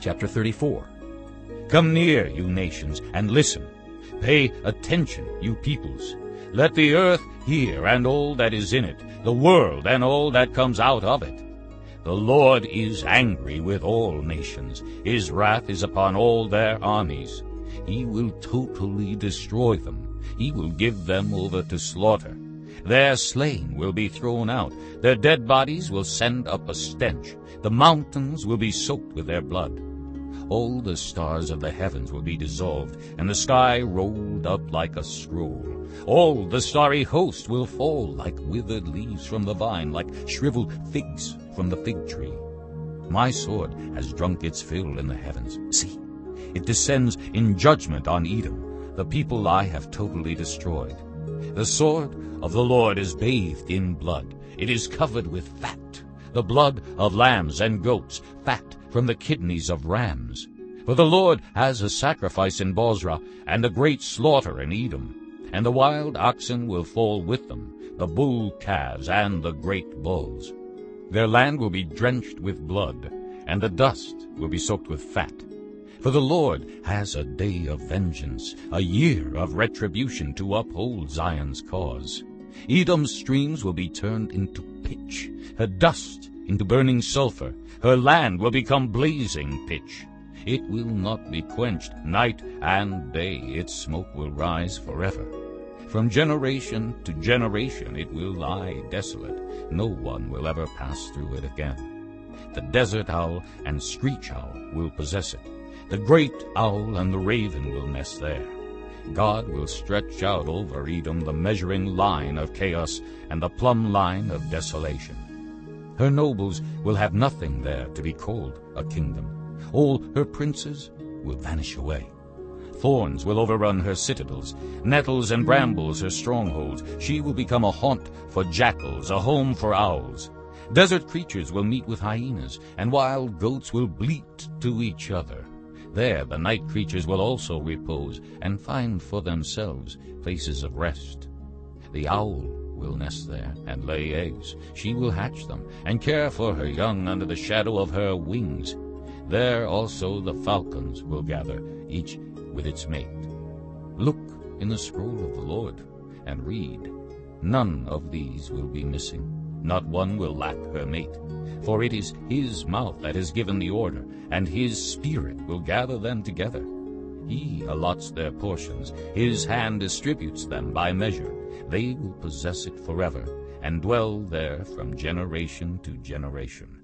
Chapter 34 Come near, you nations, and listen. Pay attention, you peoples. Let the earth hear and all that is in it, the world and all that comes out of it. The Lord is angry with all nations. His wrath is upon all their armies. He will totally destroy them. He will give them over to slaughter. Their slain will be thrown out. Their dead bodies will send up a stench. The mountains will be soaked with their blood. All the stars of the heavens will be dissolved, and the sky rolled up like a scroll. All the starry host will fall like withered leaves from the vine, like shriveled figs from the fig tree. My sword has drunk its fill in the heavens. See, it descends in judgment on Edom, the people I have totally destroyed. The sword of the Lord is bathed in blood. It is covered with fat, the blood of lambs and goats, fat from the kidneys of rams. For the Lord has a sacrifice in Bozrah, and a great slaughter in Edom. And the wild oxen will fall with them, the bull calves and the great bulls. Their land will be drenched with blood, and the dust will be soaked with fat. For the Lord has a day of vengeance, a year of retribution to uphold Zion's cause. Edom's streams will be turned into pitch, her dust into burning sulfur. Her land will become blazing pitch. It will not be quenched night and day. Its smoke will rise forever. From generation to generation it will lie desolate. No one will ever pass through it again. The desert owl and screech owl will possess it. The great owl and the raven will nest there. God will stretch out over Edom the measuring line of chaos and the plumb line of desolation. Her nobles will have nothing there to be called a kingdom. All her princes will vanish away. Thorns will overrun her citadels, nettles and brambles her strongholds. She will become a haunt for jackals, a home for owls. Desert creatures will meet with hyenas, and wild goats will bleat to each other. There the night creatures will also repose, and find for themselves places of rest. The owl will nest there and lay eggs. She will hatch them, and care for her young under the shadow of her wings. There also the falcons will gather, each with its mate. Look in the scroll of the Lord and read. None of these will be missing. Not one will lack her mate. For it is his mouth that has given the order, and his spirit will gather them together. He allots their portions. His hand distributes them by measure. They will possess it forever, and dwell there from generation to generation.